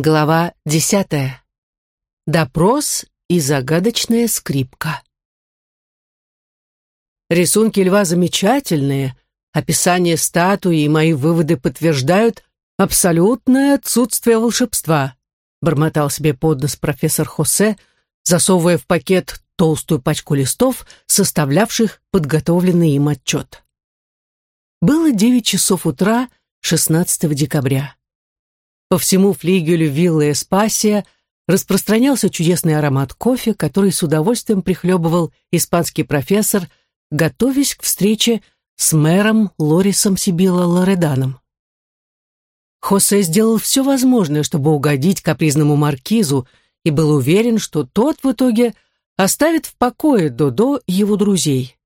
Глава десятая. Допрос и загадочная скрипка. Рисунки льва замечательные, описание статуи и мои выводы подтверждают абсолютное отсутствие волшебства, бормотал себе под нос профессор Хосе, засовывая в пакет толстую пачку листов, составлявших подготовленный им отчет. Было девять часов утра 16 декабря. По всему флигелю виллы Эспасия распространялся чудесный аромат кофе, который с удовольствием прихлебывал испанский профессор, готовясь к встрече с мэром Лорисом Сибила Лореданом. Хосе сделал все возможное, чтобы угодить капризному маркизу, и был уверен, что тот в итоге оставит в покое Додо и его друзей.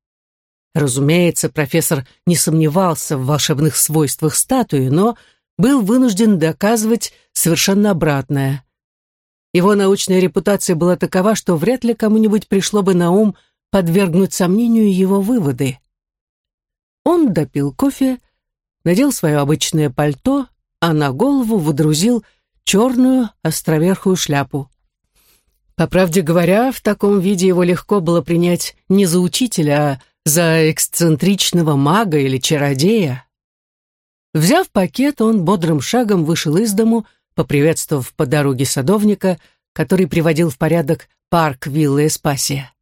Разумеется, профессор не сомневался в волшебных свойствах статуи, но был вынужден доказывать совершенно обратное. Его научная репутация была такова, что вряд ли кому-нибудь пришло бы на ум подвергнуть сомнению его выводы. Он допил кофе, надел свое обычное пальто, а на голову водрузил черную островерхую шляпу. По правде говоря, в таком виде его легко было принять не за учителя, а за эксцентричного мага или чародея. Взяв пакет, он бодрым шагом вышел из дому, поприветствовав по дороге садовника, который приводил в порядок парк виллы Эспасия.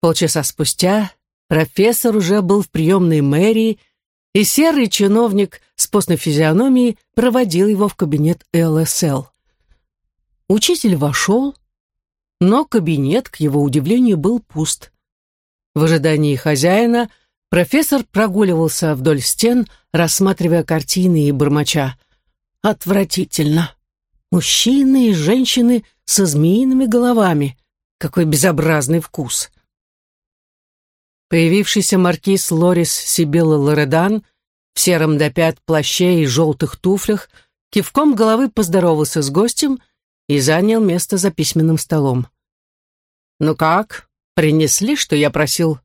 Полчаса спустя профессор уже был в приемной мэрии, и серый чиновник с постной физиономией проводил его в кабинет ЛСЛ. Учитель вошел, но кабинет, к его удивлению, был пуст. В ожидании хозяина – Профессор прогуливался вдоль стен, рассматривая картины и бормоча. «Отвратительно! Мужчины и женщины со змеиными головами. Какой безобразный вкус!» Появившийся маркиз Лорис Сибилла Лоредан в сером до пят плаще и желтых туфлях кивком головы поздоровался с гостем и занял место за письменным столом. «Ну как? Принесли, что я просил?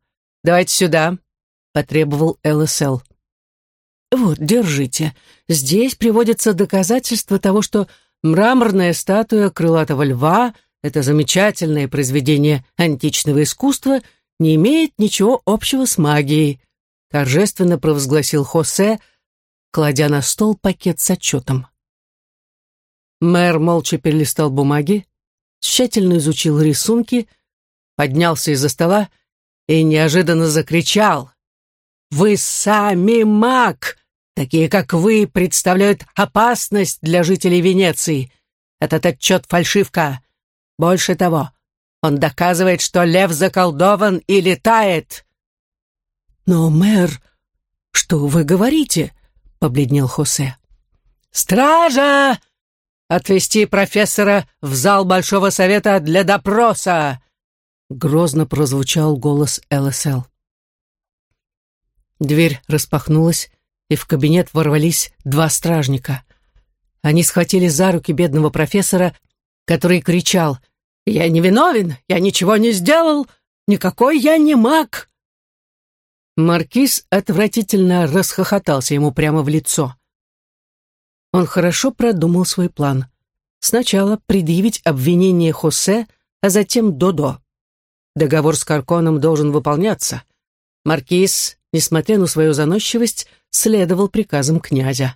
Давайте сюда», — потребовал ЛСЛ. «Вот, держите. Здесь приводятся доказательства того, что мраморная статуя крылатого льва, это замечательное произведение античного искусства, не имеет ничего общего с магией», торжественно провозгласил Хосе, кладя на стол пакет с отчетом. Мэр молча перелистал бумаги, тщательно изучил рисунки, поднялся из-за стола и неожиданно закричал. Вы сами маг! Такие, как вы, представляют опасность для жителей Венеции. Этот отчет — фальшивка. Больше того, он доказывает, что лев заколдован и летает. Но, мэр, что вы говорите? — побледнел Хосе. «Стража! Отвести профессора в зал Большого Совета для допроса!» Грозно прозвучал голос ЛСЛ. Дверь распахнулась, и в кабинет ворвались два стражника. Они схватили за руки бедного профессора, который кричал «Я не виновен! Я ничего не сделал! Никакой я не маг!» Маркиз отвратительно расхохотался ему прямо в лицо. Он хорошо продумал свой план. Сначала предъявить обвинение Хосе, а затем Додо. Договор с Карконом должен выполняться. Маркиз несмотря на свою заносчивость, следовал приказам князя.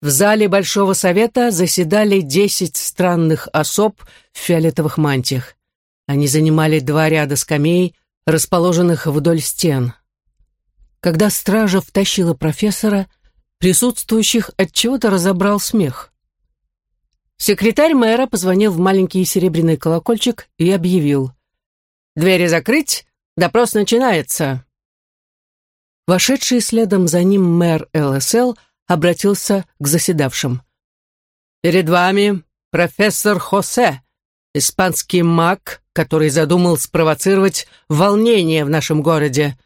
В зале Большого Совета заседали десять странных особ в фиолетовых мантиях. Они занимали два ряда скамей, расположенных вдоль стен. Когда стража втащила профессора, присутствующих от чего-то разобрал смех. Секретарь мэра позвонил в маленький серебряный колокольчик и объявил. «Двери закрыть, Допрос начинается!» Вошедший следом за ним мэр ЛСЛ обратился к заседавшим. «Перед вами профессор Хосе, испанский маг, который задумал спровоцировать волнение в нашем городе.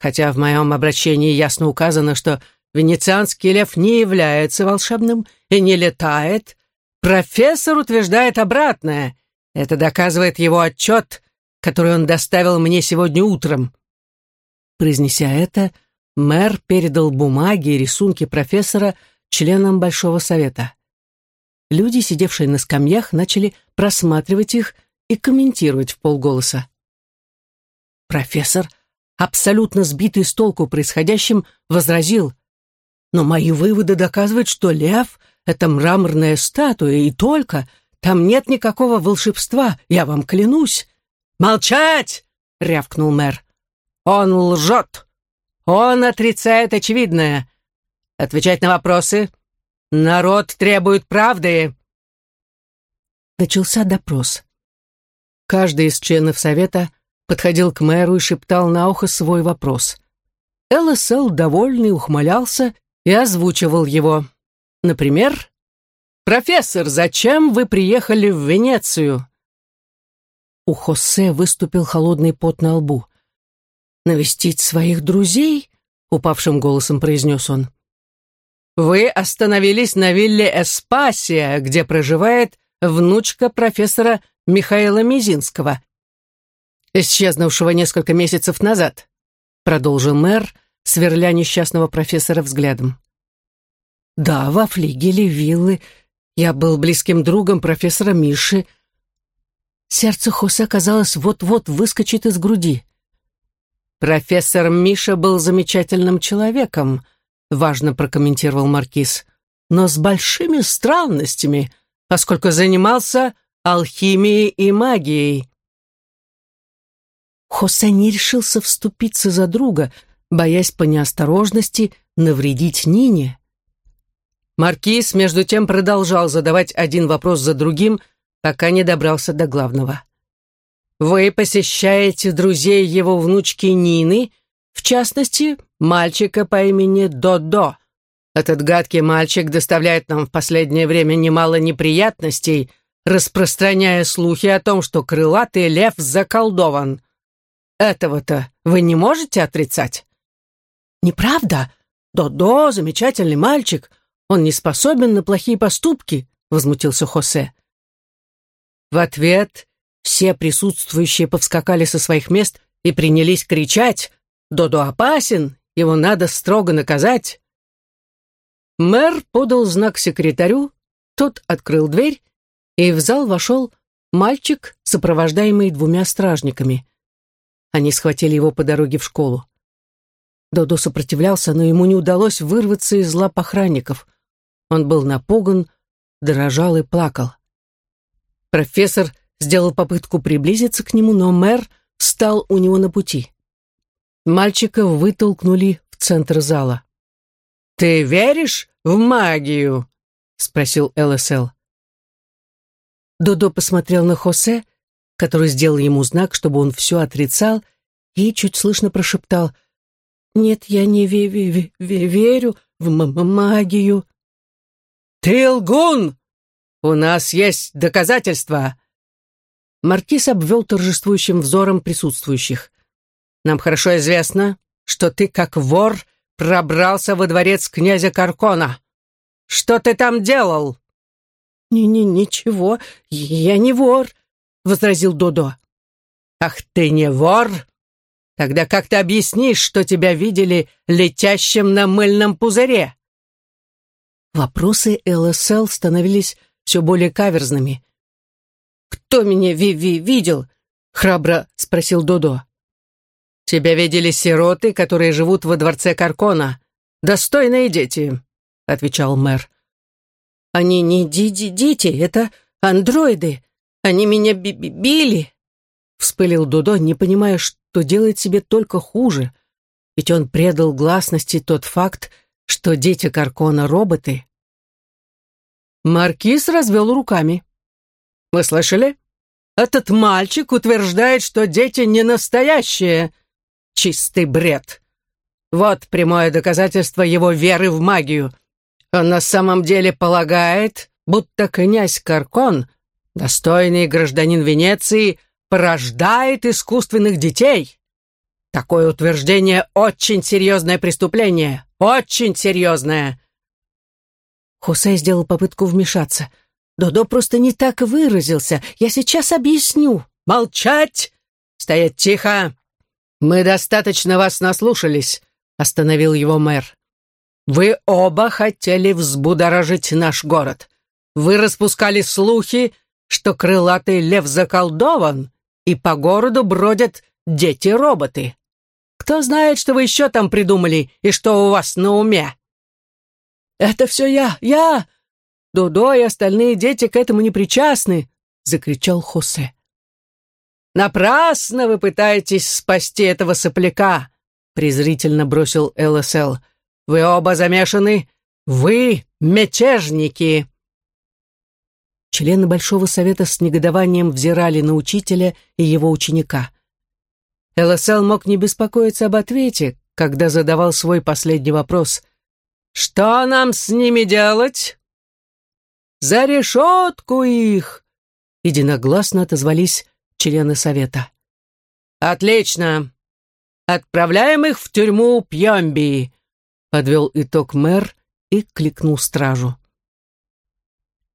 Хотя в моем обращении ясно указано, что венецианский лев не является волшебным и не летает, профессор утверждает обратное. Это доказывает его отчет который он доставил мне сегодня утром». Произнеся это, мэр передал бумаги и рисунки профессора членам Большого Совета. люди, сидевшие на скамьях, начали просматривать их и комментировать в полголоса. Профессор, абсолютно сбитый с толку происходящим, возразил, «Но мои выводы доказывают, что лев — это мраморная статуя, и только, там нет никакого волшебства, я вам клянусь». «Молчать!» — рявкнул мэр. «Он лжет! Он отрицает очевидное. Отвечать на вопросы. Народ требует правды!» Начался допрос. Каждый из членов совета подходил к мэру и шептал на ухо свой вопрос. ЛСЛ, довольный, ухмылялся и озвучивал его. Например, «Профессор, зачем вы приехали в Венецию?» У Хосе выступил холодный пот на лбу. «Навестить своих друзей?» — упавшим голосом произнес он. «Вы остановились на вилле Эспасия, где проживает внучка профессора Михаила Мизинского, исчезнувшего несколько месяцев назад», продолжил мэр, сверля несчастного профессора взглядом. «Да, во флигеле виллы я был близким другом профессора Миши». Сердце Хосе, казалось, вот-вот выскочит из груди. «Профессор Миша был замечательным человеком», важно прокомментировал Маркиз, «но с большими странностями, поскольку занимался алхимией и магией. Хосе не решился вступиться за друга, боясь по неосторожности навредить Нине. Маркиз, между тем, продолжал задавать один вопрос за другим, пока не добрался до главного. «Вы посещаете друзей его внучки Нины, в частности, мальчика по имени Додо. Этот гадкий мальчик доставляет нам в последнее время немало неприятностей, распространяя слухи о том, что крылатый лев заколдован. Этого-то вы не можете отрицать? Неправда? Додо, замечательный мальчик. Он не способен на плохие поступки, возмутился Хосе. В ответ все присутствующие повскакали со своих мест и принялись кричать «Додо опасен, его надо строго наказать». Мэр подал знак секретарю, тот открыл дверь, и в зал вошел мальчик, сопровождаемый двумя стражниками. Они схватили его по дороге в школу. Додо сопротивлялся, но ему не удалось вырваться из лап охранников. Он был напуган, дрожал и плакал. Профессор сделал попытку приблизиться к нему, но мэр встал у него на пути. Мальчика вытолкнули в центр зала. «Ты веришь в магию?» — спросил ЛСЛ. Додо посмотрел на Хосе, который сделал ему знак, чтобы он все отрицал, и чуть слышно прошептал «Нет, я не ве ве ве верю в магию». «Ты лгун! У нас есть доказательства!» Маркиз обвел торжествующим взором присутствующих. «Нам хорошо известно, что ты, как вор, пробрался во дворец князя Каркона. Что ты там делал?» «Не-не, ничего, я не вор», — возразил Додо. «Ах, ты не вор? Тогда как ты объяснишь, что тебя видели летящим на мыльном пузыре?» Вопросы ЛСЛ становились все более каверзными. «Кто меня ви ви видел?» — храбро спросил Додо. «Тебя видели сироты, которые живут во дворце Каркона. Достойные дети», — отвечал мэр. Они не ди -ди дети, это андроиды. Они меня би -би били!» Вспылил Дудо, не понимая, что делает себе только хуже. Ведь он предал гласности тот факт, что дети Каркона — роботы. Маркиз развел руками. «Вы слышали? Этот мальчик утверждает, что дети не настоящие. Чистый бред. Вот прямое доказательство его веры в магию. Он на самом деле полагает, будто князь Каркон, достойный гражданин Венеции, порождает искусственных детей. Такое утверждение очень серьезное преступление. Очень серьезное. Хусе сделал попытку вмешаться. Додо просто не так выразился. Я сейчас объясню. Молчать! Стоять тихо! Мы достаточно вас наслушались, остановил его мэр. Вы оба хотели взбудоражить наш город. вы распускали слухи, что крылатый лев заколдован, и по городу бродят дети-роботы. Кто знает, что вы еще там придумали и что у вас на уме?» «Это все я, я! Дудо и остальные дети к этому не причастны!» — закричал Хосе. «Напрасно вы пытаетесь спасти этого сопляка!» — презрительно бросил ЛСЛ. «Вы оба замешаны! Вы мятежники!» Члены Большого Совета с негодованием взирали на учителя и его ученика. ЛСЛ мог не беспокоиться об ответе, когда задавал свой последний вопрос. «Что нам с ними делать?» «За решетку их!» Единогласно отозвались члены Совета. «Отлично! Отправляем их в тюрьму Пьемби!» подвел итог мэр и кликнул стражу.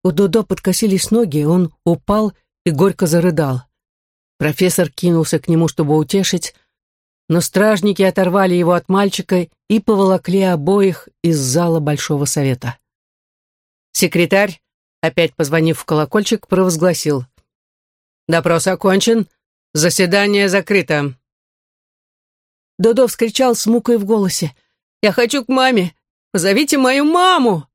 У Додо подкосились ноги, он упал и горько зарыдал. Профессор кинулся к нему, чтобы утешить, но стражники оторвали его от мальчика и поволокли обоих из зала Большого Совета. Секретарь, опять позвонив в колокольчик, провозгласил. «Допрос окончен, заседание закрыто». Додо вскричал с мукой в голосе. «Я хочу к маме! Позовите мою маму!»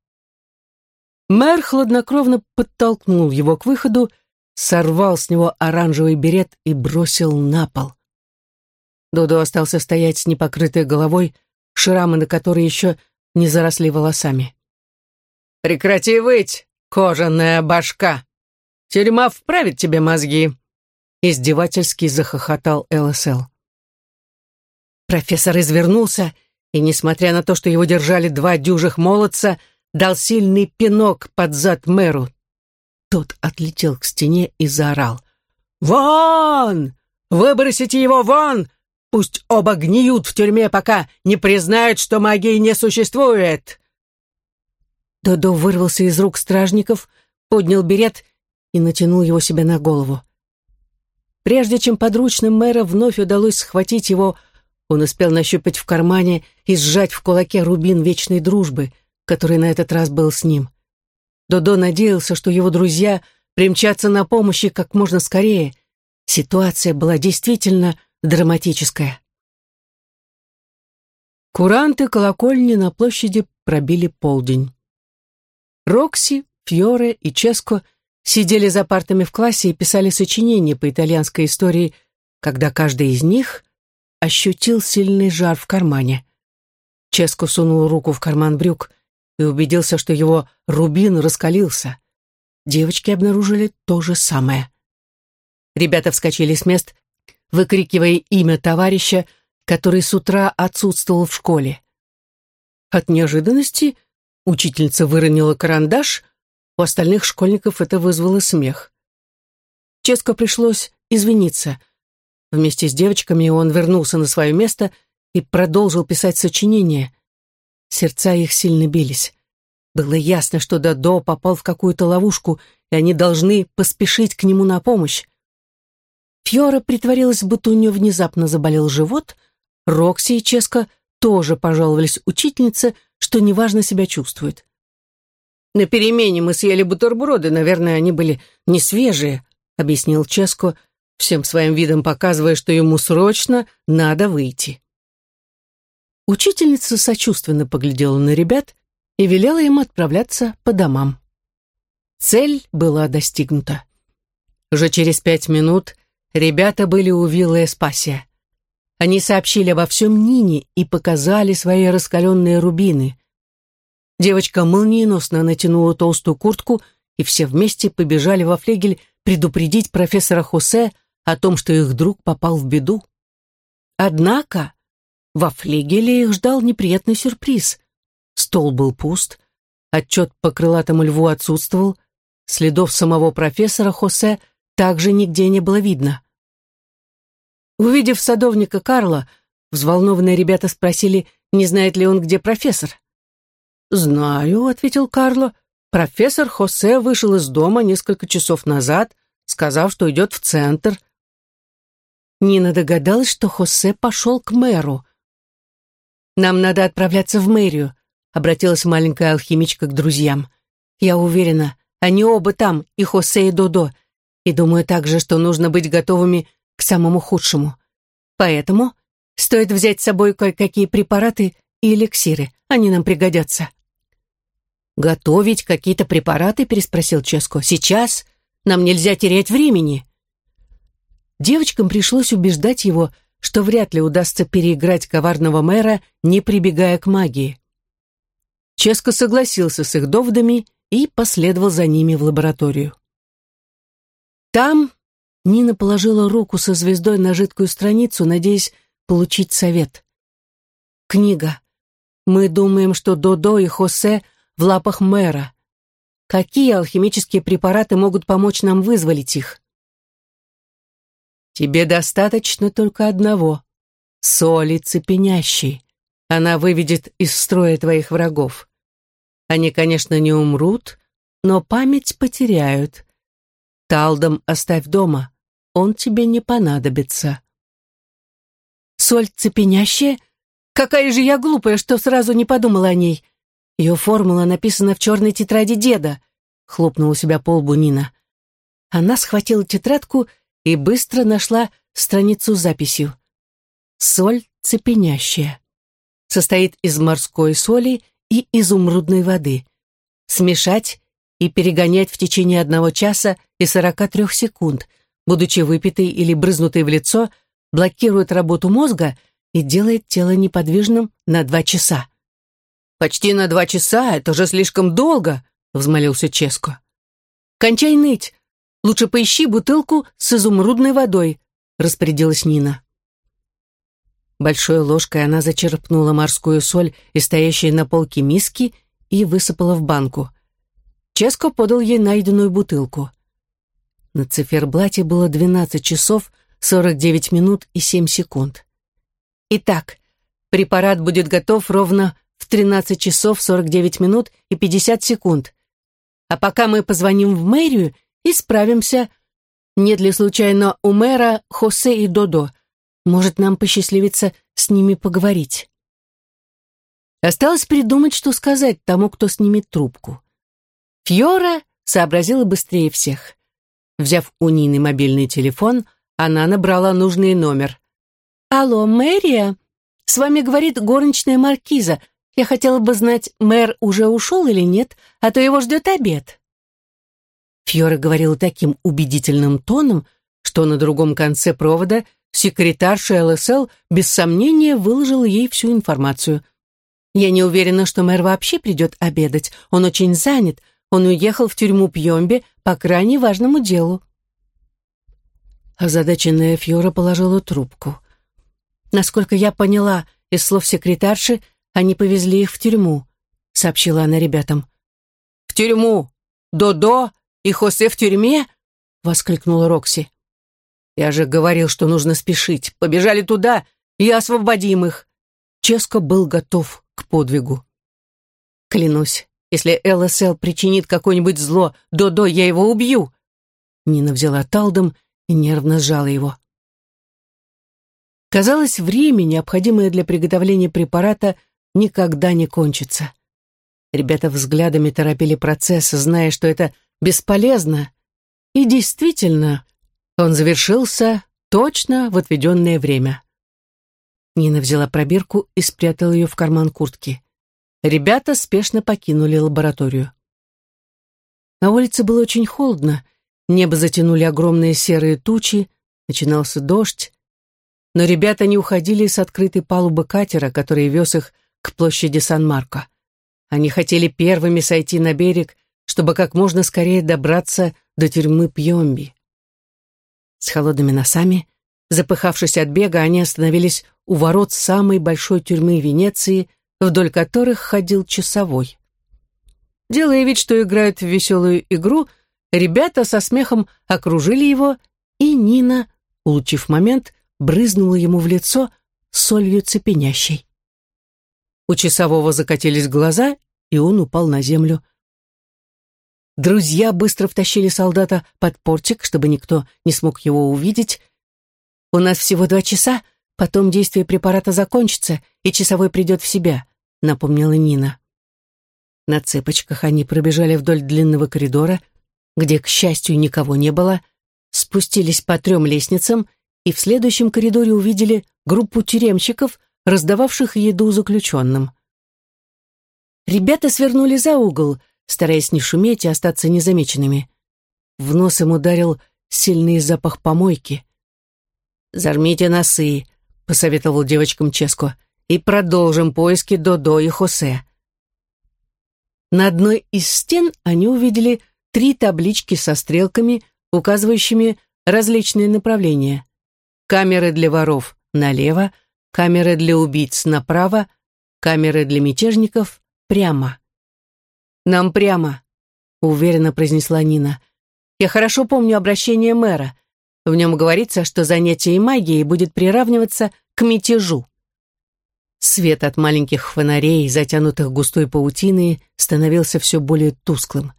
Мэр хладнокровно подтолкнул его к выходу, сорвал с него оранжевый берет и бросил на пол. Додо остался стоять с непокрытой головой, шрамы на которой еще не заросли волосами. «Прекрати выть, кожаная башка! Тюрьма вправит тебе мозги!» Издевательски захохотал ЛСЛ. Профессор извернулся и, несмотря на то, что его держали два дюжих молодца, дал сильный пинок под зад мэру. Тот отлетел к стене и заорал. «Вон! Выбросите его вон! Пусть оба гниют в тюрьме, пока не признают, что магии не существует!» Додо вырвался из рук стражников, поднял берет и натянул его себе на голову. Прежде чем подручным мэра вновь удалось схватить его, он успел нащупать в кармане и сжать в кулаке рубин вечной дружбы — который на этот раз был с ним. Додо надеялся, что его друзья примчатся на помощь как можно скорее. Ситуация была действительно драматическая. Куранты колокольни на площади пробили полдень. Рокси, Фьоре и Ческо сидели за партами в классе и писали сочинения по итальянской истории, когда каждый из них ощутил сильный жар в кармане. Ческо сунул руку в карман брюк — и убедился, что его рубин раскалился. Девочки обнаружили то же самое. Ребята вскочили с мест, выкрикивая имя товарища, который с утра отсутствовал в школе. От неожиданности учительница выронила карандаш, у остальных школьников это вызвало смех. Ческо пришлось извиниться. Вместе с девочками он вернулся на свое место и продолжил писать сочинение. Сердца их сильно бились. Было ясно, что Дадо попал в какую-то ловушку, и они должны поспешить к нему на помощь. Фьора притворилась, будто у нее внезапно заболел живот. Рокси и Ческа тоже пожаловались учительнице, что неважно себя чувствует. «На перемене мы съели бутерброды, наверное, они были не свежие», объяснил Ческо, всем своим видом показывая, что ему срочно надо выйти. Учительница сочувственно поглядела на ребят и велела им отправляться по домам. Цель была достигнута. Уже через пять минут ребята были у виллы Эспасия. Они сообщили обо всем Нине и показали свои раскаленные рубины. Девочка молниеносно натянула толстую куртку, и все вместе побежали во флегель предупредить профессора Хосе о том, что их друг попал в беду. Однако во флигеле их ждал неприятный сюрприз. Стол был пуст, отчет по крылатому льву отсутствовал, следов самого профессора Хосе также нигде не было видно. Увидев садовника Карла, взволнованные ребята спросили, не знает ли он, где профессор. «Знаю», — ответил Карло. «Профессор Хосе вышел из дома несколько часов назад, сказав, что идет в центр». Нина догадалась, что Хосе пошел к мэру. «Нам надо отправляться в мэрию», — обратилась маленькая алхимичка к друзьям. «Я уверена, Они оба там, и Хосе, и Додо. И думаю также, что нужно быть готовыми к самому худшему. Поэтому стоит взять с собой кое-какие препараты и эликсиры. Они нам пригодятся». «Готовить какие-то препараты?» — переспросил Ческо. «Сейчас? Нам нельзя терять времени». Девочкам пришлось убеждать его, что вряд ли удастся переиграть коварного мэра, не прибегая к магии. Ческо согласился с их доводами и последовал за ними в лабораторию. Там Нина положила руку со звездой на жидкую страницу, надеясь получить совет. Книга. Мы думаем, что Додо и Хосе в лапах мэра. Какие алхимические препараты могут помочь нам вызволить их? Тебе достаточно только одного — соли цепенящей. Она выведет из строя твоих врагов. Они, конечно, не умрут, но память потеряют. Талдом оставь дома, он тебе не понадобится. Соль цепенящая? Какая же я глупая, что сразу не подумала о ней. Ее формула написана в черной тетради деда, хлопнула себя по лбу Нина. Она схватила тетрадку и быстро нашла страницу с записью. Соль цепенящая. Состоит из морской соли и изумрудной воды. Смешать и перегонять в течение одного часа и 43 секунд, будучи выпитой или брызнутой в лицо, блокирует работу мозга и делает тело неподвижным на два часа. «Почти на два часа, это же слишком долго!» — взмолился Ческо. «Кончай ныть! Лучше поищи бутылку с изумрудной водой», — распорядилась Нина. Большой ложкой она зачерпнула морскую соль из стоящей на полке миски и высыпала в банку. Ческо подал ей найденную бутылку. На циферблате было 12 часов 49 минут и 7 секунд. Итак, препарат будет готов ровно в 13 часов 49 минут и 50 секунд. А пока мы позвоним в мэрию и справимся. Нет ли случайно у мэра Хосе и Додо? Может, нам посчастливится с ними поговорить. Осталось придумать, что сказать тому, кто снимет трубку. Фьора сообразила быстрее всех. Взяв у Нины мобильный телефон, она набрала нужный номер. «Алло, мэрия? С вами говорит горничная маркиза. Я хотела бы знать, мэр уже ушел или нет, а то его ждет обед». Фьора говорила таким убедительным тоном, что на другом конце провода секретарша ЛСЛ без сомнения выложила ей всю информацию. «Я не уверена, что мэр вообще придет обедать. Он очень занят. Он уехал в тюрьму Пьембе по крайне важному делу». Озадаченная Фьора положила трубку. «Насколько я поняла из слов секретарши, они повезли их в тюрьму», — сообщила она ребятам. «В тюрьму! Додо и Хосе в тюрьме?» — воскликнула Рокси. «Я же говорил, что нужно спешить. Побежали туда и освободим их». Ческо был готов к подвигу. «Клянусь, если ЛСЛ причинит какое-нибудь зло, Додо, я его убью!» Нина взяла талдом и нервно сжала его. Казалось, время, необходимое для приготовления препарата, никогда не кончится. Ребята взглядами торопили процесс, зная, что это бесполезно. И действительно, он завершился точно в отведенное время. Нина взяла пробирку и спрятала ее в карман куртки. Ребята спешно покинули лабораторию. На улице было очень холодно, небо затянули огромные серые тучи, начинался дождь, но ребята не уходили с открытой палубы катера, который вез их к площади Сан-Марко. Они хотели первыми сойти на берег, чтобы как можно скорее добраться до тюрьмы Пьемби. С холодными носами, запыхавшись от бега, они остановились у ворот самой большой тюрьмы Венеции, вдоль которых ходил часовой. Делая вид, что играют в веселую игру, ребята со смехом окружили его, и Нина, улучив момент, брызнула ему в лицо солью цепенящей. У часового закатились глаза, и он упал на землю. Друзья быстро втащили солдата под портик, чтобы никто не смог его увидеть. «У нас всего два часа, потом действие препарата закончится, и часовой придет в себя», — напомнила Нина. На цепочках они пробежали вдоль длинного коридора, где, к счастью, никого не было, спустились по трем лестницам и в следующем коридоре увидели группу тюремщиков, раздававших еду заключенным. Ребята свернули за угол, стараясь не шуметь и остаться незамеченными. В нос им ударил сильный запах помойки. «Зармите носы», — посоветовал девочкам Ческо, «и продолжим поиски Додо и Хосе». На одной из стен они увидели три таблички со стрелками, указывающими различные направления. Камеры для воров налево, камеры для убийц направо, камеры для мятежников прямо. «Нам прямо», — уверенно произнесла Нина. «Я хорошо помню обращение мэра. В нем говорится, что занятие магией будет приравниваться к мятежу». Свет от маленьких фонарей, затянутых густой паутиной, становился все более тусклым.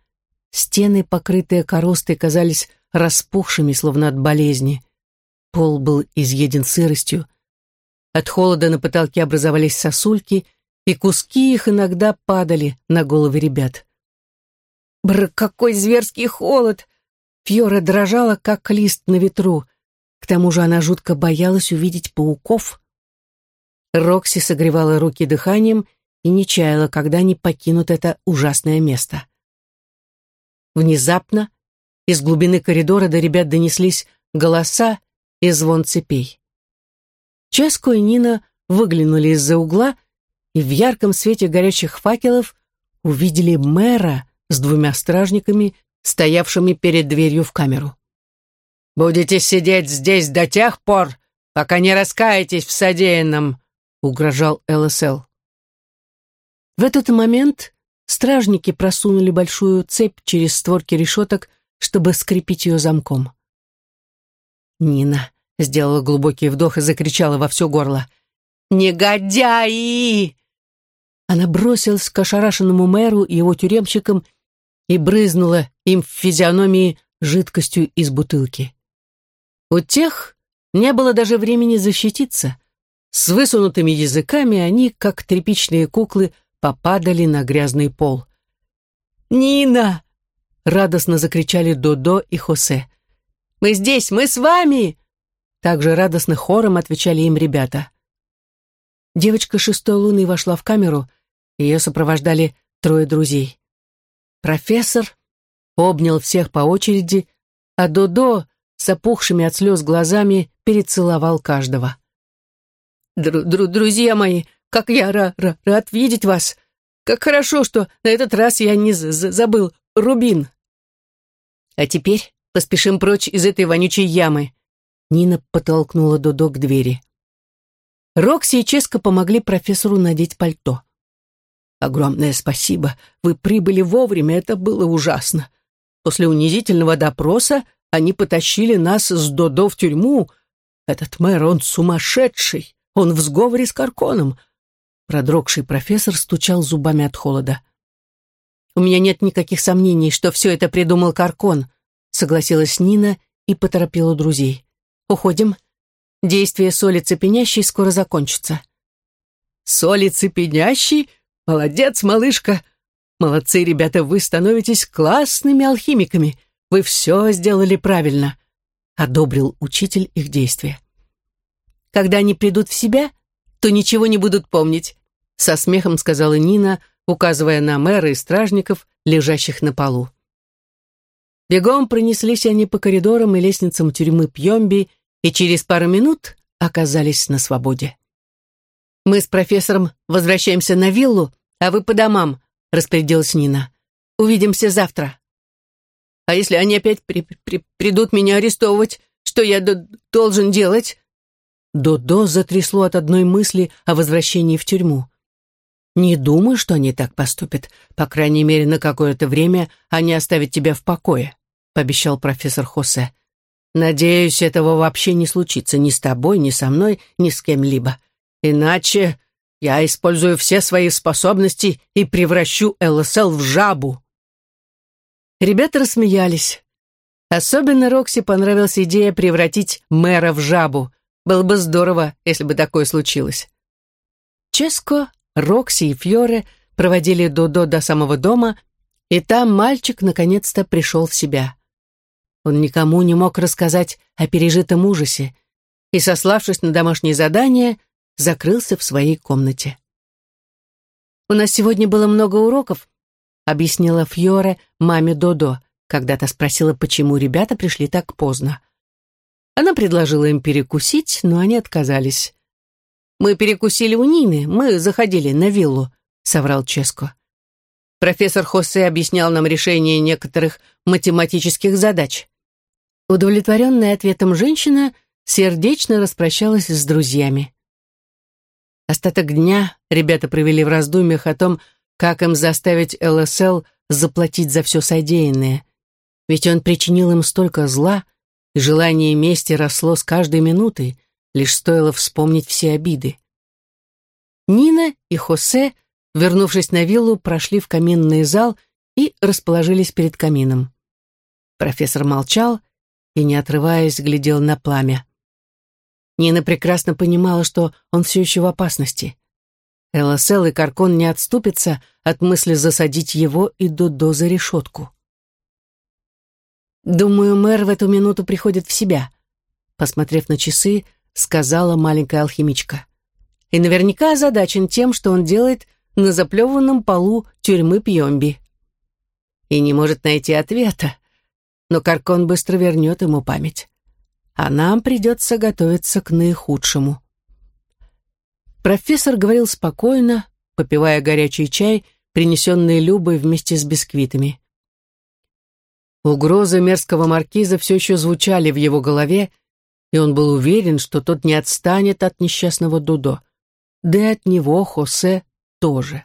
Стены, покрытые коростой, казались распухшими, словно от болезни. Пол был изъеден сыростью. От холода на потолке образовались сосульки, и куски их иногда падали на головы ребят. Бр, какой зверский холод! Фьора дрожала, как лист на ветру. К тому же она жутко боялась увидеть пауков — Рокси согревала руки дыханием и не чаяла, когда они покинут это ужасное место. Внезапно из глубины коридора до ребят донеслись голоса и звон цепей. Ческо и Нина выглянули из-за угла и в ярком свете горящих факелов увидели мэра с двумя стражниками, стоявшими перед дверью в камеру. «Будете сидеть здесь до тех пор, пока не раскаетесь в содеянном», угрожал ЛСЛ. В этот момент стражники просунули большую цепь через створки решеток, чтобы скрепить ее замком. Нина сделала глубокий вдох и закричала во все горло. «Негодяи!» Она бросилась к ошарашенному мэру и его тюремщикам и брызнула им в физиономии жидкостью из бутылки. У тех не было даже времени защититься. С высунутыми языками они, как тряпичные куклы, попадали на грязный пол. «Нина!» — радостно закричали Додо и Хосе. «Мы здесь! Мы с вами!» Также радостно хором отвечали им ребята. Девочка шестой луны вошла в камеру, ее сопровождали трое друзей. Профессор обнял всех по очереди, а Додо с опухшими от слез глазами перецеловал каждого. Дру -дру «Друзья мои, как я ра ра рад видеть вас! Как хорошо, что на этот раз я не забыл Рубин!» «А теперь поспешим прочь из этой вонючей ямы!» Нина подтолкнула Додо к двери. Рокси и Ческо помогли профессору надеть пальто. «Огромное спасибо. Вы прибыли вовремя, это было ужасно. После унизительного допроса они потащили нас с Додо в тюрьму. Этот мэр, он сумасшедший. Он в сговоре с Карконом. Продрогший профессор стучал зубами от холода. «У меня нет никаких сомнений, что все это придумал Каркон», согласилась Нина и поторопила друзей. «Уходим. Действие соли цепенящей скоро закончится». «Соли цепенящей? Молодец, малышка! Молодцы, ребята, вы становитесь классными алхимиками. Вы все сделали правильно», одобрил учитель их действия. Когда они придут в себя, то ничего не будут помнить», со смехом сказала Нина, указывая на мэра и стражников, лежащих на полу. Бегом пронеслись они по коридорам и лестницам тюрьмы Пьемби и через пару минут оказались на свободе. «Мы с профессором возвращаемся на виллу, а вы по домам», распорядилась Нина. «Увидимся завтра». «А если они опять при при придут меня арестовывать, что я должен делать?» Додо затрясло от одной мысли о возвращении в тюрьму. «Не думаю, что они так поступят. По крайней мере, на какое-то время они оставят тебя в покое», — пообещал профессор Хосе. «Надеюсь, этого вообще не случится ни с тобой, ни со мной, ни с кем-либо. Иначе я использую все свои способности и превращу ЛСЛ в жабу». Ребята рассмеялись. Особенно Рокси понравилась идея превратить мэра в жабу — было бы здорово, если бы такое случилось. Ческо, Рокси и Фьоре проводили Додо до самого дома, И там мальчик наконец-то пришел в себя. Он никому не мог рассказать о пережитом ужасе и, сославшись на домашнее задание, закрылся в своей комнате. «У нас сегодня было много уроков», — объяснила Фьоре маме Додо, когда та спросила, почему ребята пришли так поздно. Она предложила им перекусить, но они отказались. «Мы перекусили у Нины, мы заходили на виллу», — соврал Ческо. Профессор Хосе объяснял нам решение некоторых математических задач. Удовлетворенная ответом женщина сердечно распрощалась с друзьями. Остаток дня ребята провели в раздумьях о том, как им заставить ЛСЛ заплатить за все содеянное. Ведь он причинил им столько зла, и желание мести росло с каждой минутой, лишь стоило вспомнить все обиды. Нина и Хосе, вернувшись на виллу, прошли в каминный зал и расположились перед камином. Профессор молчал и, не отрываясь, глядел на пламя. Нина прекрасно понимала, что он все еще в опасности. ЛСЛ и Каркон не отступятся от мысли засадить его и Дудо за решетку. «Думаю, мэр в эту минуту приходит в себя», посмотрев на часы, сказала маленькая алхимичка. «И наверняка озадачен тем, что он делает на заплеванном полу тюрьмы Пьемби. И не может найти ответа, но Каркон быстро вернет ему память. А нам придется готовиться к наихудшему». Профессор говорил спокойно, попивая горячий чай, принесенный Любой вместе с бисквитами. Угрозы мерзкого маркиза все еще звучали в его голове, и он был уверен, что тот не отстанет от несчастного Дудо. Да и от него Хосе тоже.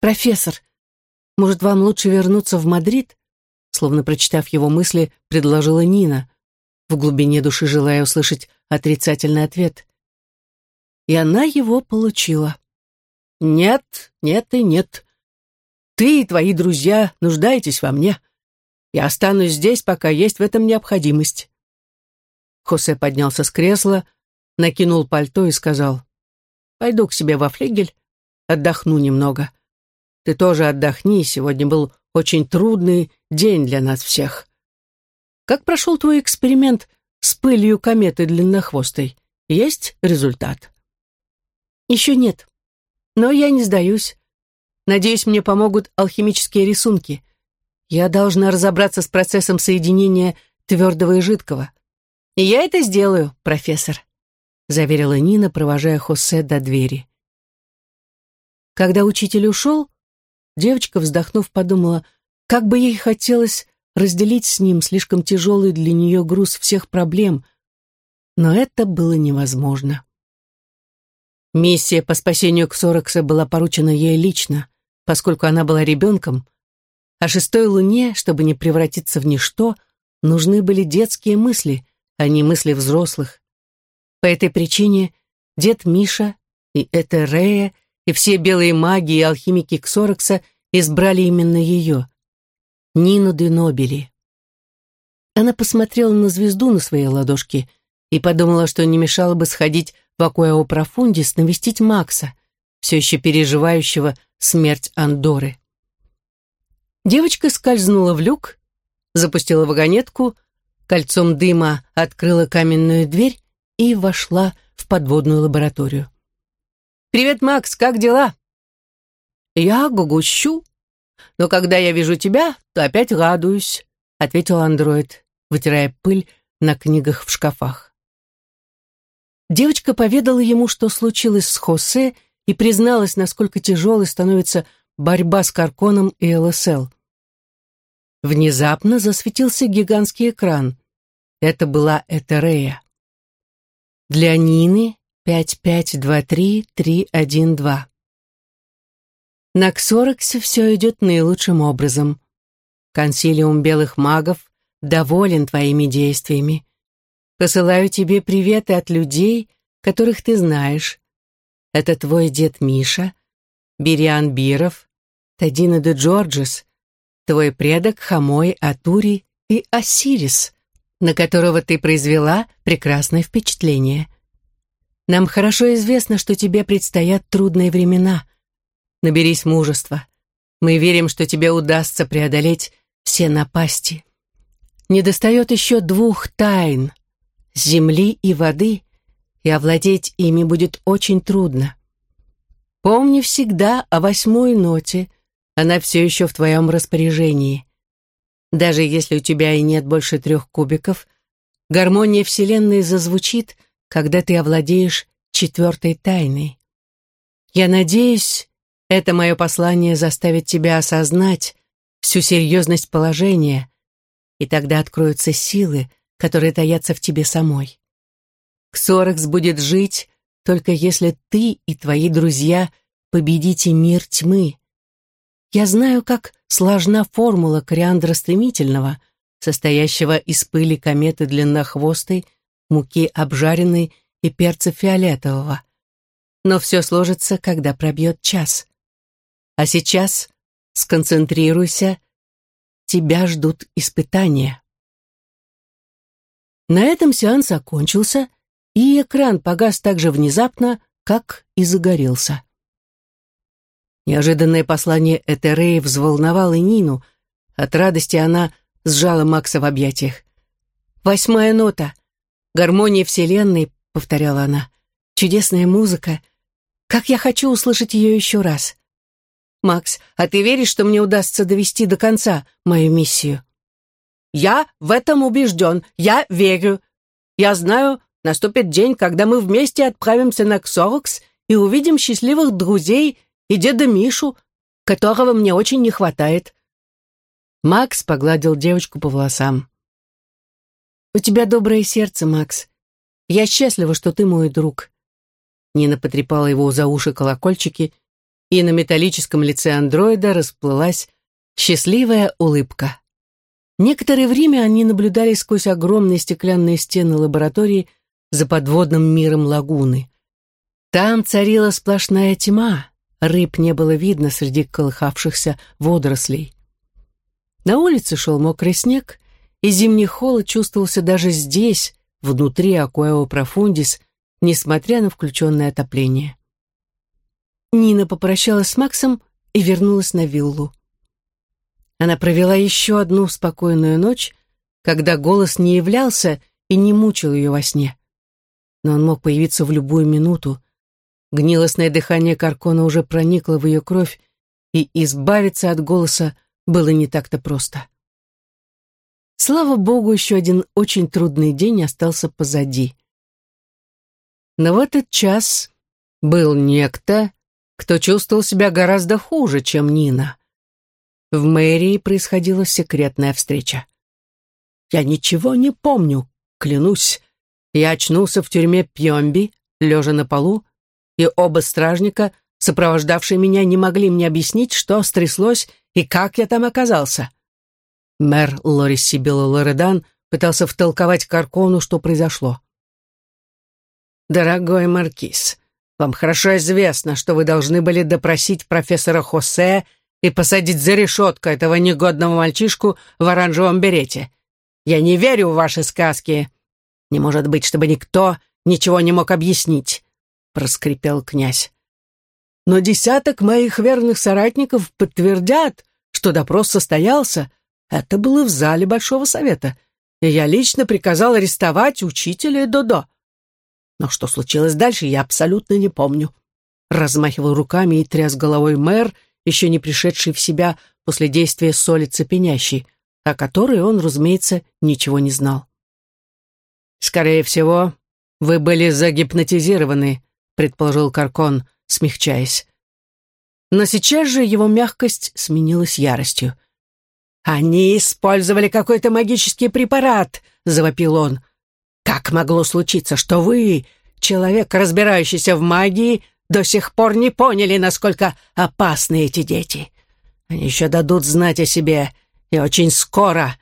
«Профессор, может, вам лучше вернуться в Мадрид?» Словно прочитав его мысли, предложила Нина, в глубине души желая услышать отрицательный ответ. И она его получила. «Нет, нет и нет. Ты и твои друзья нуждаетесь во мне. Я останусь здесь, пока есть в этом необходимость». Хосе поднялся с кресла, накинул пальто и сказал, «Пойду к себе во флигель, отдохну немного. Ты тоже отдохни, сегодня был очень трудный день для нас всех. Как прошел твой эксперимент с пылью кометы длиннохвостой? Есть результат?» «Еще нет. Но я не сдаюсь. Надеюсь, мне помогут алхимические рисунки. Я должна разобраться с процессом соединения твердого и жидкого. И я это сделаю, профессор», — заверила Нина, провожая Хосе до двери. Когда учитель ушел, девочка, вздохнув, подумала, как бы ей хотелось разделить с ним слишком тяжелый для нее груз всех проблем, но это было невозможно. Миссия по спасению Ксорокса была поручена ей лично поскольку она была ребенком, а шестой луне, чтобы не превратиться в ничто, нужны были детские мысли, а не мысли взрослых. По этой причине дед Миша и эта Рея и все белые маги и алхимики Ксорокса избрали именно ее, Нину де Нобели. Она посмотрела на звезду на своей ладошке и подумала, что не мешало бы сходить в Акуэо Профундис навестить Макса, все еще переживающего смерть Андоры. Девочка скользнула в люк, запустила вагонетку, кольцом дыма открыла каменную дверь и вошла в подводную лабораторию. «Привет, Макс, как дела?» «Я гугущу, но когда я вижу тебя, то опять радуюсь», ответил андроид, вытирая пыль на книгах в шкафах. Девочка поведала ему, что случилось с Хосе и призналась, насколько тяжелой становится борьба с Карконом и ЛСЛ. Внезапно засветился гигантский экран. Это была Этерея. Для Нины 5523312. На Ксорексе все идет наилучшим образом. Консилиум белых магов доволен твоими действиями. Посылаю тебе приветы от людей, которых ты знаешь, это твой дед Миша, Бириан Биров, Тадина де Джорджес, твой предок Хамой Атури и Осирис, на которого ты произвела прекрасное впечатление. Нам хорошо известно, что тебе предстоят трудные времена. Наберись мужества. Мы верим, что тебе удастся преодолеть все напасти. Недостает еще двух тайн — земли и воды, и овладеть ими будет очень трудно. Помни всегда о восьмой ноте, она все еще в твоем распоряжении. Даже если у тебя и нет больше трех кубиков, гармония Вселенной зазвучит, когда ты овладеешь четвертой тайной. Я надеюсь, это мое послание заставит тебя осознать всю серьезность положения, и тогда откроются силы, которые таятся в тебе самой. Ксорекс будет жить, только если ты и твои друзья победите мир тьмы. Я знаю, как сложна формула кориандра стремительного, состоящего из пыли кометы длиннохвостой, муки обжаренной и перца фиолетового. Но все сложится, когда пробьет час. А сейчас сконцентрируйся, тебя ждут испытания. На этом сеанс окончился, и экран погас так же внезапно, как и загорелся. Неожиданное послание Этереи взволновало Нину. От радости она сжала Макса в объятиях. «Восьмая нота. Гармония Вселенной», — повторяла она. «Чудесная музыка. Как я хочу услышать ее еще раз». «Макс, а ты веришь, что мне удастся довести до конца мою миссию?» «Я в этом убежден. Я верю. Я знаю, наступит день, когда мы вместе отправимся на Ксорокс и увидим счастливых друзей и деда Мишу, которого мне очень не хватает». Макс погладил девочку по волосам. «У тебя доброе сердце, Макс. Я счастлива, что ты мой друг». Нина потрепала его за уши колокольчики, и на металлическом лице андроида расплылась счастливая улыбка. Некоторое время они наблюдали сквозь огромные стеклянные стены лаборатории за подводным миром лагуны. Там царила сплошная тьма, Рыб не было видно среди колыхавшихся водорослей. На улице шел мокрый снег, и зимний холод чувствовался даже здесь, внутри Акуэо Профундис, несмотря на включенное отопление. Нина попрощалась с Максом и вернулась на виллу. Она провела еще одну спокойную ночь, когда голос не являлся и не мучил ее во сне. Но он мог появиться в любую минуту, Гнилостное дыхание Каркона уже проникло в ее кровь, и избавиться от голоса было не так-то просто. Слава богу, еще один очень трудный день остался позади. Но в этот час был некто, кто чувствовал себя гораздо хуже, чем Нина. В мэрии происходила секретная встреча. «Я ничего не помню, клянусь. Я очнулся в тюрьме Пьемби, лежа на полу, и оба стражника, сопровождавшие меня, не могли мне объяснить, что стряслось и как я там оказался. Мэр Лорис Сибилла Лоредан пытался втолковать Каркону, что произошло. «Дорогой Маркиз, вам хорошо известно, что вы должны были допросить профессора Хосе и посадить за решетку этого негодного мальчишку в оранжевом берете. Я не верю в ваши сказки. Не может быть, чтобы никто ничего не мог объяснить проскрипел князь. Но десяток моих верных соратников подтвердят, что допрос состоялся. Это было в зале Большого Совета, и я лично приказал арестовать учителя Додо. Но что случилось дальше, я абсолютно не помню. Размахивал руками и тряс головой мэр, еще не пришедший в себя после действия соли цепенящей, о которой он, разумеется, ничего не знал. «Скорее всего, вы были загипнотизированы предположил Каркон, смягчаясь. Но сейчас же его мягкость сменилась яростью. «Они использовали какой-то магический препарат!» — завопил он. «Как могло случиться, что вы, человек, разбирающийся в магии, до сих пор не поняли, насколько опасны эти дети? Они еще дадут знать о себе, и очень скоро.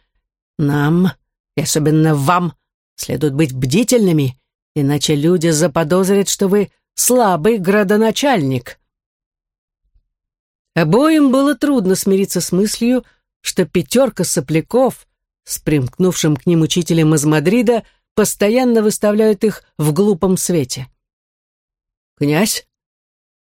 Нам, и особенно вам, следует быть бдительными, иначе люди заподозрят, что вы слабый градоначальник. Обоим было трудно смириться с мыслью, что пятерка сопляков с примкнувшим к ним учителем из Мадрида постоянно выставляют их в глупом свете. «Князь,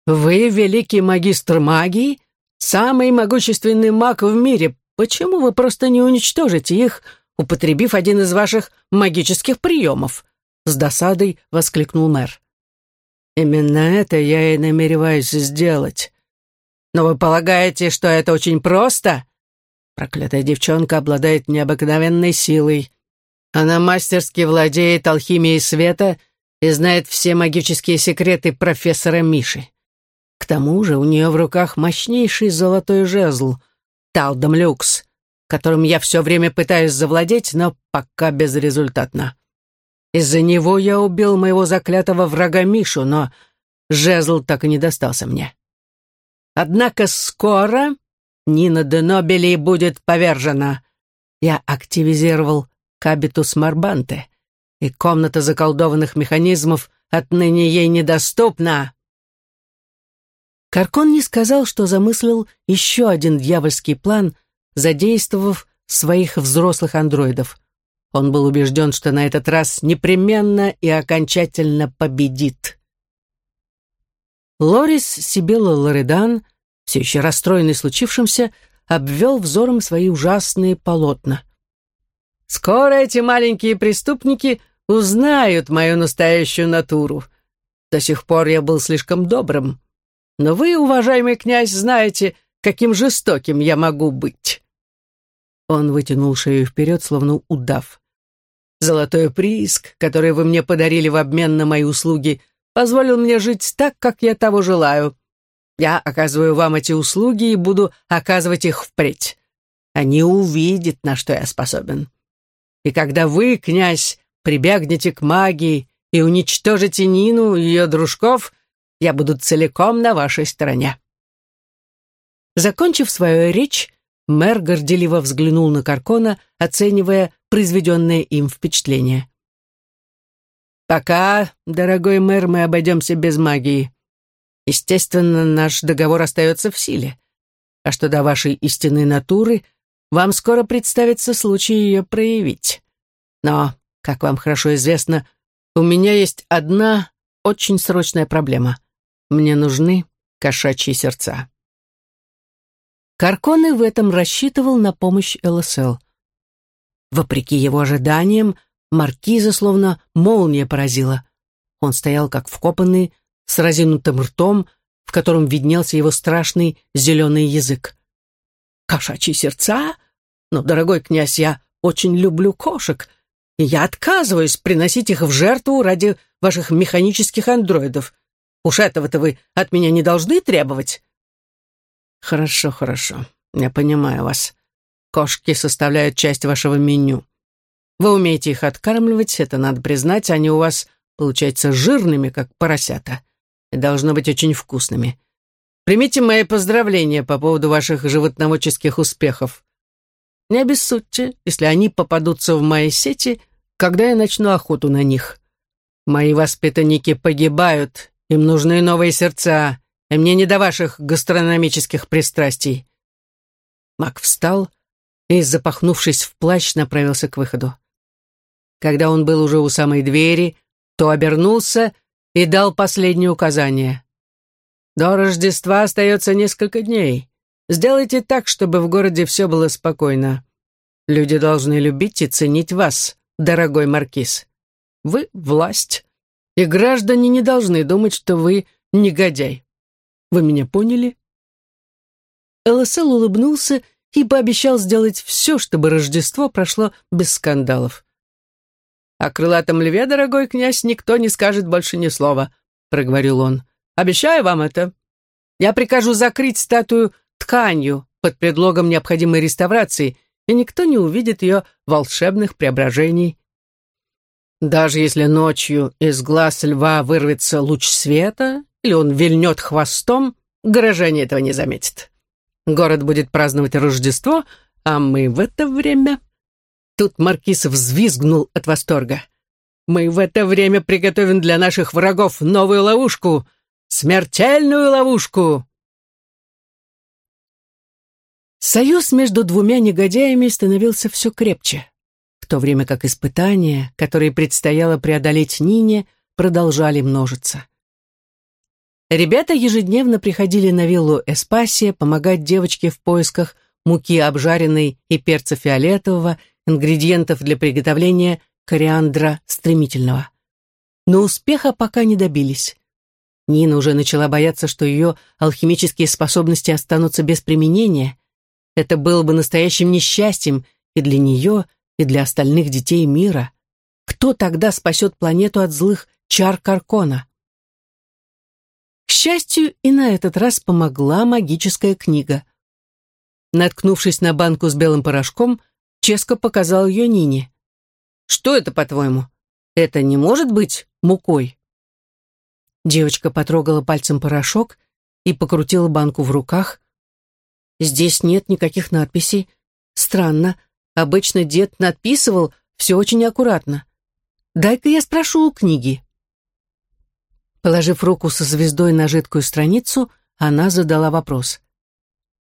вы великий магистр магии, самый могущественный маг в мире. Почему вы просто не уничтожите их, употребив один из ваших магических приемов?» С досадой воскликнул мэр. «Именно это я и намереваюсь сделать. Но вы полагаете, что это очень просто?» Проклятая девчонка обладает необыкновенной силой. Она мастерски владеет алхимией света и знает все магические секреты профессора Миши. К тому же у нее в руках мощнейший золотой жезл, Талдом Люкс, которым я все время пытаюсь завладеть, но пока безрезультатно. Из-за него я убил моего заклятого врага Мишу, но жезл так и не достался мне. Однако скоро Нина де будет повержена. Я активизировал Кабитус Марбанте, и комната заколдованных механизмов отныне ей недоступна. Каркон не сказал, что замыслил еще один дьявольский план, задействовав своих взрослых андроидов. Он был убежден, что на этот раз непременно и окончательно победит. Лорис Сибилла Лоредан — все еще расстроенный случившимся, обвел взором свои ужасные полотна. «Скоро эти маленькие преступники узнают мою настоящую натуру. До сих пор я был слишком добрым. Но вы, уважаемый князь, знаете, каким жестоким я могу быть». Он вытянул шею вперед, словно удав. «Золотой прииск, который вы мне подарили в обмен на мои услуги, позволил мне жить так, как я того желаю. Я оказываю вам эти услуги и буду оказывать их впредь. Они увидят, на что я способен. И когда вы, князь, прибегнете к магии и уничтожите Нину и ее дружков, я буду целиком на вашей стороне». Закончив свою речь, мэр горделиво взглянул на Каркона, оценивая произведенное им впечатление. «Пока, дорогой мэр, мы обойдемся без магии. Естественно, наш договор остается в силе. А что до вашей истинной натуры, вам скоро представится случай ее проявить. Но, как вам хорошо известно, у меня есть одна очень срочная проблема. Мне нужны кошачьи сердца. Карконе в этом рассчитывал на помощь ЛСЛ. Вопреки его ожиданиям, маркиза словно молния поразила. Он стоял как вкопанный, с разинутым ртом, в котором виднелся его страшный зеленый язык. «Кошачьи сердца? Но, дорогой князь, я очень люблю кошек, и я отказываюсь приносить их в жертву ради ваших механических андроидов. Уж этого-то вы от меня не должны требовать». «Хорошо, хорошо, я понимаю вас. Кошки составляют часть вашего меню. Вы умеете их откармливать, это надо признать, они у вас, получаются жирными, как поросята и должно быть очень вкусными. Примите мои поздравления по поводу ваших животноводческих успехов. Не обессудьте, если они попадутся в мои сети, когда я начну охоту на них. Мои воспитанники погибают, им нужны новые сердца, и мне не до ваших гастрономических пристрастий». Мак встал и, запахнувшись в плащ, направился к выходу. Когда он был уже у самой двери, то обернулся и дал последнее указание. До Рождества остается несколько дней. Сделайте так, чтобы в городе все было спокойно. Люди должны любить и ценить вас, дорогой маркиз. Вы — власть, и граждане не должны думать, что вы негодяй. Вы меня поняли?» ЛСЛ улыбнулся и пообещал сделать все, чтобы Рождество прошло без скандалов. «О крылатом льве, дорогой князь, никто не скажет больше ни слова», — проговорил он. «Обещаю вам это. Я прикажу закрыть статую тканью под предлогом необходимой реставрации, и никто не увидит ее волшебных преображений. Даже если ночью из глаз льва вырвется луч света, или он вильнет хвостом, горожане этого не заметят. Город будет праздновать Рождество, а мы в это время Тут маркиз взвизгнул от восторга. «Мы в это время приготовим для наших врагов новую ловушку! Смертельную ловушку!» Союз между двумя негодяями становился все крепче, в то время как испытания, которые предстояло преодолеть Нине, продолжали множиться. Ребята ежедневно приходили на виллу Эспасия помогать девочке в поисках муки обжаренной и перца фиолетового, ингредиентов для приготовления кориандра стремительного. Но успеха пока не добились. Нина уже начала бояться, что ее алхимические способности останутся без применения. Это было бы настоящим несчастьем и для нее, и для остальных детей мира. Кто тогда спасет планету от злых чар Каркона? К счастью, и на этот раз помогла магическая книга. Наткнувшись на банку с белым порошком, Ческо показал ее Нине. «Что это, по-твоему? Это не может быть мукой?» Девочка потрогала пальцем порошок и покрутила банку в руках. «Здесь нет никаких надписей. Странно. Обычно дед надписывал все очень аккуратно. Дай-ка я спрошу у книги». Положив руку со звездой на жидкую страницу, она задала вопрос.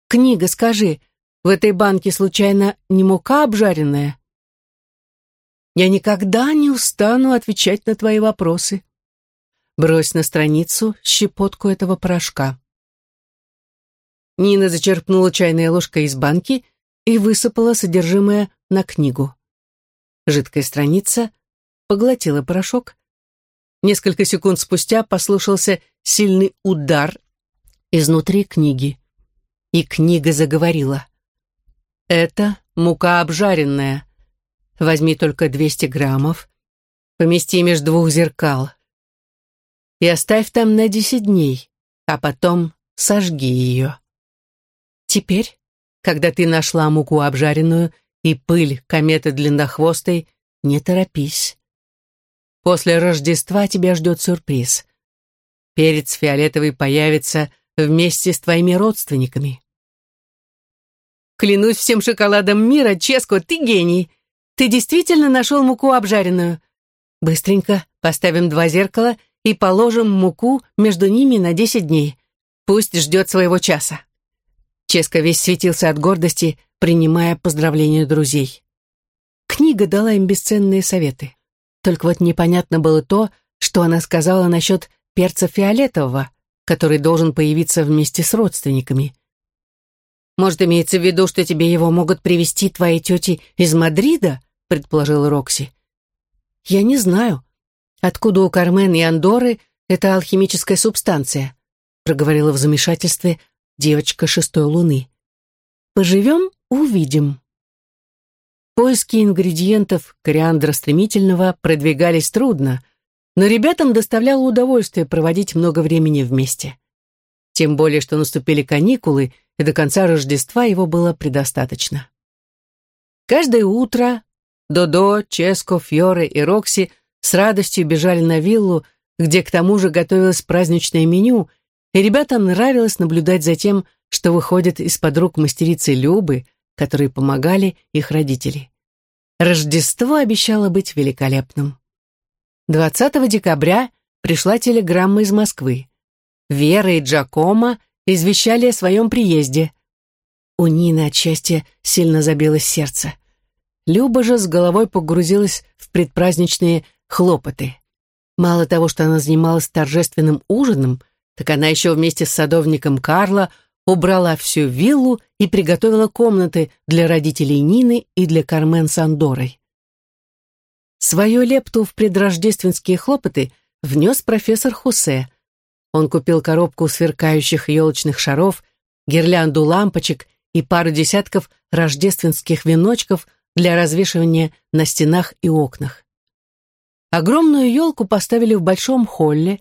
«Книга, скажи, в этой банке случайно не мука обжаренная?» «Я никогда не устану отвечать на твои вопросы», Брось на страницу щепотку этого порошка. Нина зачерпнула чайной ложкой из банки и высыпала содержимое на книгу. Жидкая страница поглотила порошок. Несколько секунд спустя послушался сильный удар изнутри книги. И книга заговорила. «Это мука обжаренная. Возьми только 200 граммов. Помести между двух зеркал и оставь там на десять дней, а потом сожги ее. Теперь, когда ты нашла муку обжаренную и пыль кометы длиннохвостой, не торопись. После Рождества тебя ждет сюрприз. Перец фиолетовый появится вместе с твоими родственниками. Клянусь всем шоколадом мира, Ческо, ты гений. Ты действительно нашел муку обжаренную. Быстренько поставим два зеркала — и положим муку между ними на десять дней. Пусть ждет своего часа». Ческо весь светился от гордости, принимая поздравления друзей. Книга дала им бесценные советы. Только вот непонятно было то, что она сказала насчет перца фиолетового, который должен появиться вместе с родственниками. «Может, имеется в виду, что тебе его могут привезти твои тети из Мадрида?» предположила Рокси. «Я не знаю», Откуда у Кармен и Андоры эта алхимическая субстанция? Проговорила в замешательстве девочка шестой луны. Поживем, увидим. Поиски ингредиентов кориандра стремительного продвигались трудно, но ребятам доставляло удовольствие проводить много времени вместе. Тем более, что наступили каникулы, и до конца Рождества его было предостаточно. Каждое утро Додо, Ческо, Фьоре и Рокси – с радостью бежали на виллу, где к тому же готовилось праздничное меню, и ребятам нравилось наблюдать за тем, что выходит из-под рук мастерицы Любы, которые помогали их родители. Рождество обещало быть великолепным. 20 декабря пришла телеграмма из Москвы. Вера и Джакомо извещали о своем приезде. У Нины от счастья сильно забилось сердце. Люба же с головой погрузилась в предпраздничные хлопоты. Мало того, что она занималась торжественным ужином, так она еще вместе с садовником Карла убрала всю виллу и приготовила комнаты для родителей Нины и для Кармен с Андорой. Свою лепту в предрождественские хлопоты внес профессор Хусе. Он купил коробку сверкающих елочных шаров, гирлянду лампочек и пару десятков рождественских веночков для развешивания на стенах и окнах. Огромную елку поставили в большом холле,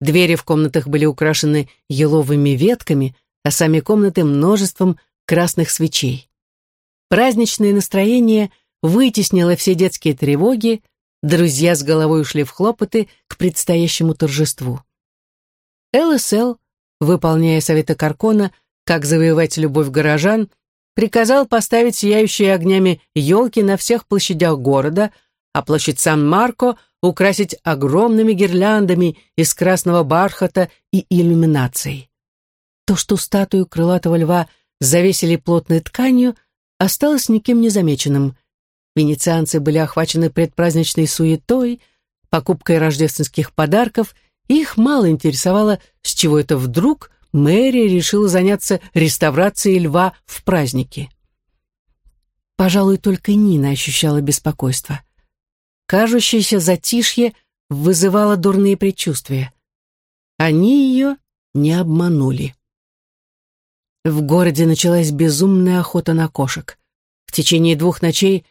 двери в комнатах были украшены еловыми ветками, а сами комнаты множеством красных свечей. Праздничное настроение вытеснило все детские тревоги, друзья с головой ушли в хлопоты к предстоящему торжеству. ЛСЛ, выполняя советы Каркона, как завоевать любовь горожан, приказал поставить сияющие огнями елки на всех площадях города, а площадь Сан-Марко украсить огромными гирляндами из красного бархата и иллюминацией. То, что статую крылатого льва завесили плотной тканью, осталось никем не замеченным. Венецианцы были охвачены предпраздничной суетой, покупкой рождественских подарков Их мало интересовало, с чего это вдруг Мэри решила заняться реставрацией льва в празднике. Пожалуй, только Нина ощущала беспокойство. Кажущееся затишье вызывало дурные предчувствия. Они ее не обманули. В городе началась безумная охота на кошек. В течение двух ночей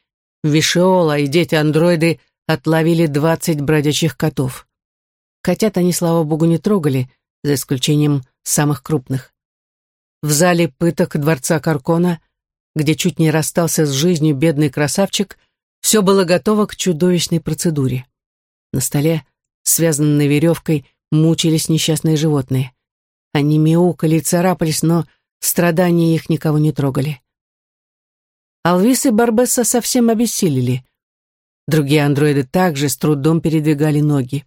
Вишиола и дети-андроиды отловили двадцать бродячих котов. Котят они, слава богу, не трогали, за исключением самых крупных. В зале пыток дворца Каркона, где чуть не расстался с жизнью бедный красавчик, все было готово к чудовищной процедуре. На столе, связанной веревкой, мучились несчастные животные. Они мяукали и царапались, но страдания их никого не трогали. Алвис и Барбесса совсем обессилели. Другие андроиды также с трудом передвигали ноги.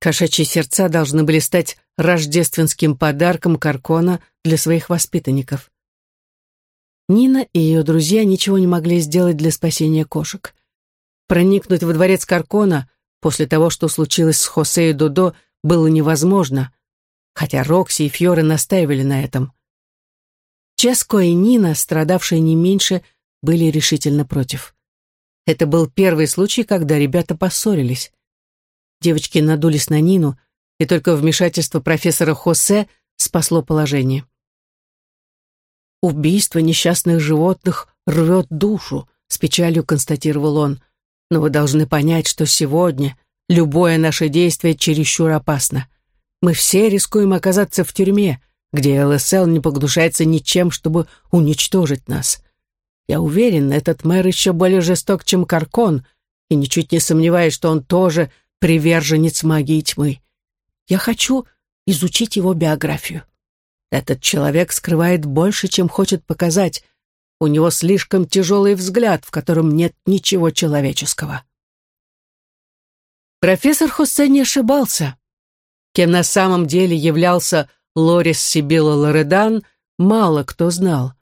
Кошачьи сердца должны были стать рождественским подарком Каркона для своих воспитанников. Нина и ее друзья ничего не могли сделать для спасения кошек. Проникнуть во дворец Каркона после того, что случилось с Хосе и Додо, было невозможно, хотя Рокси и Фьоры настаивали на этом. Ческо и Нина, страдавшие не меньше, были решительно против. Это был первый случай, когда ребята поссорились. Девочки надулись на Нину, и только вмешательство профессора Хосе спасло положение. «Убийство несчастных животных рвет душу», — с печалью констатировал он. «Но вы должны понять, что сегодня любое наше действие чересчур опасно. Мы все рискуем оказаться в тюрьме, где ЛСЛ не погнушается ничем, чтобы уничтожить нас. Я уверен, этот мэр еще более жесток, чем Каркон, и ничуть не сомневаюсь, что он тоже приверженец магии тьмы. Я хочу изучить его биографию. Этот человек скрывает больше, чем хочет показать. У него слишком тяжелый взгляд, в котором нет ничего человеческого. Профессор Хосе не ошибался. Кем на самом деле являлся Лорис Сибила Лоредан, мало кто знал.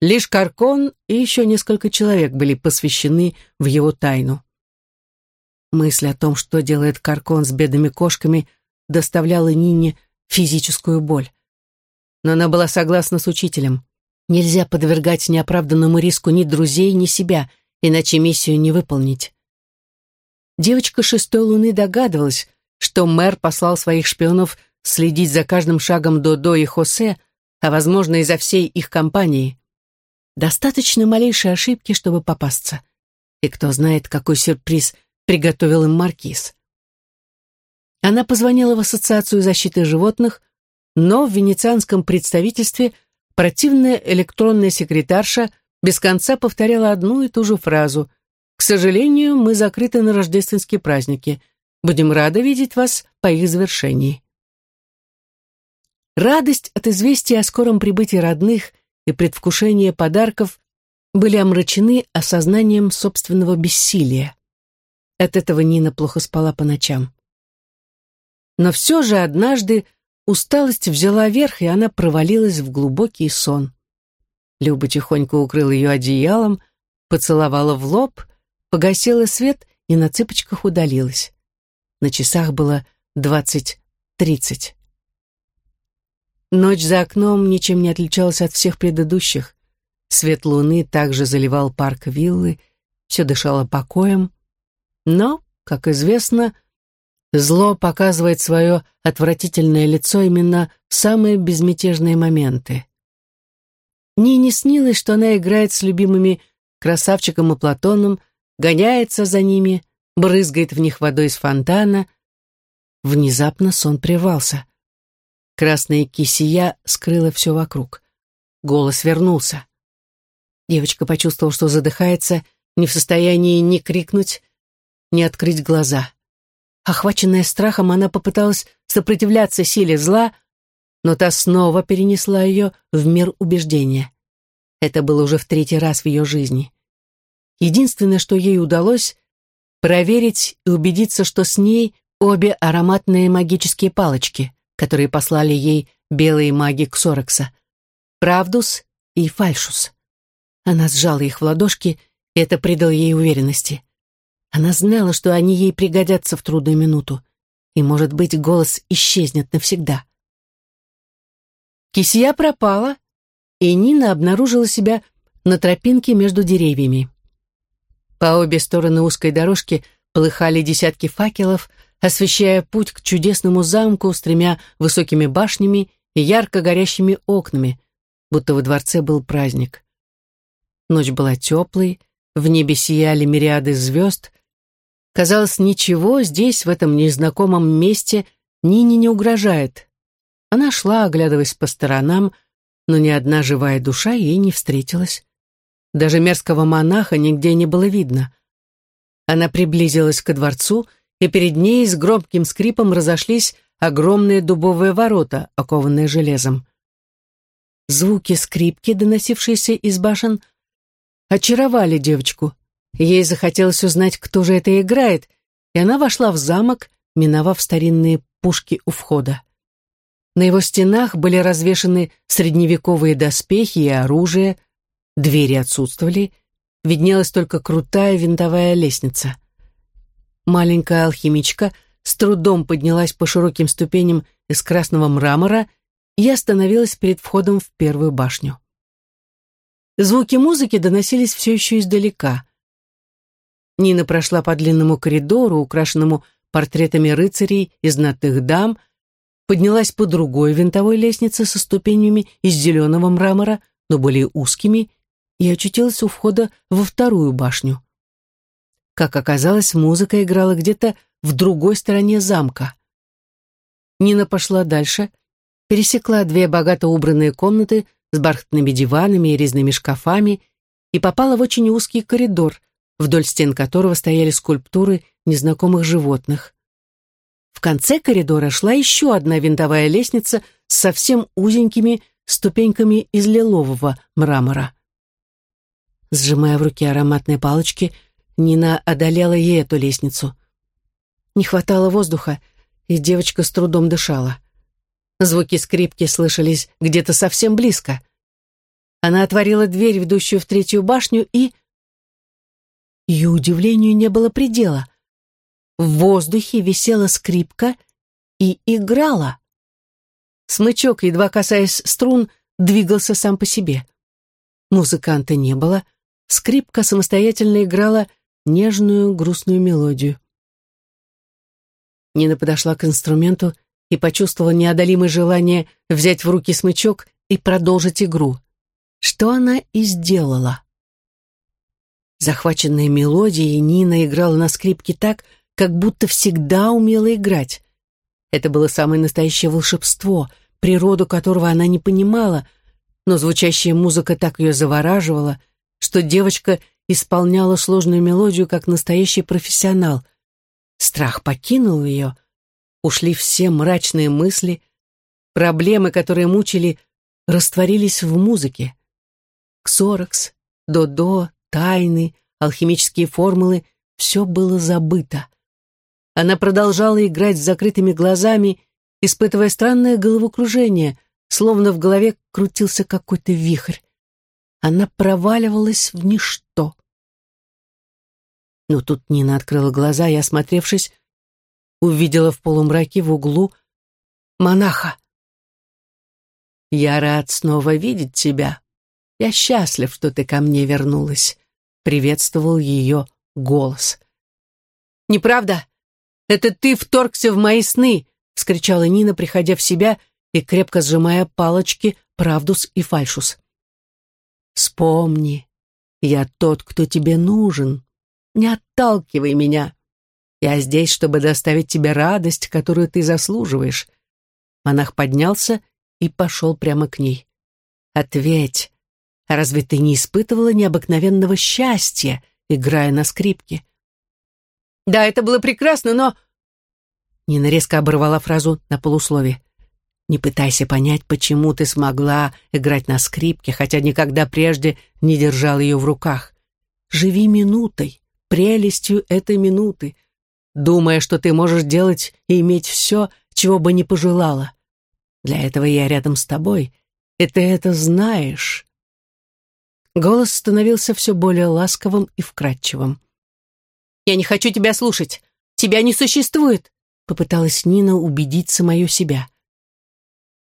Лишь Каркон и еще несколько человек были посвящены в его тайну. Мысль о том, что делает Каркон с бедными кошками, доставляла Нине физическую боль. Но она была согласна с учителем. Нельзя подвергать неоправданному риску ни друзей, ни себя, иначе миссию не выполнить. Девочка шестой луны догадывалась, что мэр послал своих шпионов следить за каждым шагом Додо и Хосе, а, возможно, и за всей их компанией. Достаточно малейшей ошибки, чтобы попасться. И кто знает, какой сюрприз – приготовил им маркиз. Она позвонила в Ассоциацию защиты животных, но в венецианском представительстве противная электронная секретарша без конца повторяла одну и ту же фразу «К сожалению, мы закрыты на рождественские праздники. Будем рады видеть вас по их завершении». Радость от известия о скором прибытии родных и предвкушение подарков были омрачены осознанием собственного бессилия. От этого Нина плохо спала по ночам. Но все же однажды усталость взяла верх, и она провалилась в глубокий сон. Люба тихонько укрыла ее одеялом, поцеловала в лоб, погасила свет и на цыпочках удалилась. На часах было двадцать тридцать. Ночь за окном ничем не отличалась от всех предыдущих. Свет луны также заливал парк виллы, все дышало покоем, но, как известно, зло показывает свое отвратительное лицо именно в самые безмятежные моменты. Нине снилось, что она играет с любимыми красавчиком и Платоном, гоняется за ними, брызгает в них водой из фонтана. Внезапно сон прервался. Красная кисия скрыла все вокруг. Голос вернулся. Девочка почувствовала, что задыхается, не в состоянии ни крикнуть, не открыть глаза. Охваченная страхом, она попыталась сопротивляться силе зла, но та снова перенесла ее в мир убеждения. Это было уже в третий раз в ее жизни. Единственное, что ей удалось, проверить и убедиться, что с ней обе ароматные магические палочки, которые послали ей белые маги Ксорекса, Правдус и Фальшус. Она сжала их в ладошки, и это придало ей уверенности. Она знала, что они ей пригодятся в трудную минуту. и, может быть, голос исчезнет навсегда. Кисия пропала, и Нина обнаружила себя на тропинке между деревьями. По обе стороны узкой дорожки полыхали десятки факелов, освещая путь к чудесному замку с тремя высокими башнями и ярко горящими окнами, будто во дворце был праздник. Ночь была теплой, в небе сияли мириады звезд. Казалось, ничего здесь, в этом незнакомом месте, Нине не угрожает. Она шла, оглядываясь по сторонам, но ни одна живая душа ей не встретилась. Даже мерзкого монаха нигде не было видно. Она приблизилась к дворцу, и перед ней с громким скрипом разошлись огромные дубовые ворота, окованные железом. Звуки скрипки, доносившиеся из башен, очаровали девочку. Ей захотелось узнать, кто же это играет, и она вошла в замок, миновав старинные пушки у входа. На его стенах были развешаны средневековые доспехи и оружие, двери отсутствовали, виднелась только крутая винтовая лестница. Маленькая алхимичка с трудом поднялась по широким ступеням из красного мрамора и остановилась перед входом в первую башню. Звуки музыки доносились все еще издалека. Нина прошла по длинному коридору, украшенному портретами рыцарей и знатных дам, поднялась по другой винтовой лестнице со ступенями из зеленого мрамора, но более узкими, и очутилась у входа во вторую башню. Как оказалось, музыка играла где-то в другой стороне замка. Нина пошла дальше, пересекла две богато убранные комнаты с бархатными диванами и резными шкафами и попала в очень узкий коридор, вдоль стен которого стояли скульптуры незнакомых животных. В конце коридора шла еще одна винтовая лестница с совсем узенькими ступеньками из лилового мрамора. Сжимая в руке ароматные палочки, Нина одолела ей эту лестницу. Не хватало воздуха, и девочка с трудом дышала. Звуки скрипки слышались где-то совсем близко. Она отворила дверь, ведущую в третью башню, и... Ее удивлению не было предела. В воздухе висела скрипка и играла. Смычок, едва касаясь струн, двигался сам по себе. Музыканта не было, скрипка самостоятельно играла нежную грустную мелодию. Нина подошла к инструменту и почувствовала неодолимое желание взять в руки смычок и продолжить игру. Что она и сделала. Захваченная мелодией, Нина играла на скрипке так, как будто всегда умела играть. Это было самое настоящее волшебство, природу которого она не понимала, но звучащая музыка так ее завораживала, что девочка исполняла сложную мелодию как настоящий профессионал. Страх покинул ее — ушли все мрачные мысли, проблемы, которые мучили, растворились в музыке. Ксоракс, Додо, тайны, алхимические формулы — все было забыто. Она продолжала играть с закрытыми глазами, испытывая странное головокружение, словно в голове крутился какой-то вихрь. Она проваливалась в ничто. Но тут Нина открыла глаза и, осмотревшись, увидела в полумраке в углу монаха. «Я рад снова видеть тебя. Я счастлив, что ты ко мне вернулась», — приветствовал ее голос. «Неправда? Это ты вторгся в мои сны!» — вскричала Нина, приходя в себя и крепко сжимая палочки Правдус и Фальшус. «Вспомни, я тот, кто тебе нужен. Не отталкивай меня. Я здесь, чтобы доставить тебе радость, которую ты заслуживаешь». Монах поднялся и пошел прямо к ней. «Ответь, разве ты не испытывала необыкновенного счастья, играя на скрипке?» «Да, это было прекрасно, но...» Нина резко оборвала фразу на полуслове. «Не пытайся понять, почему ты смогла играть на скрипке, хотя никогда прежде не держал ее в руках. Живи минутой, прелестью этой минуты думая, что ты можешь делать и иметь все, чего бы не пожелала. Для этого я рядом с тобой, и ты это знаешь». Голос становился все более ласковым и вкрадчивым. «Я не хочу тебя слушать. Тебя не существует. попыталась Нина убедить самую себя.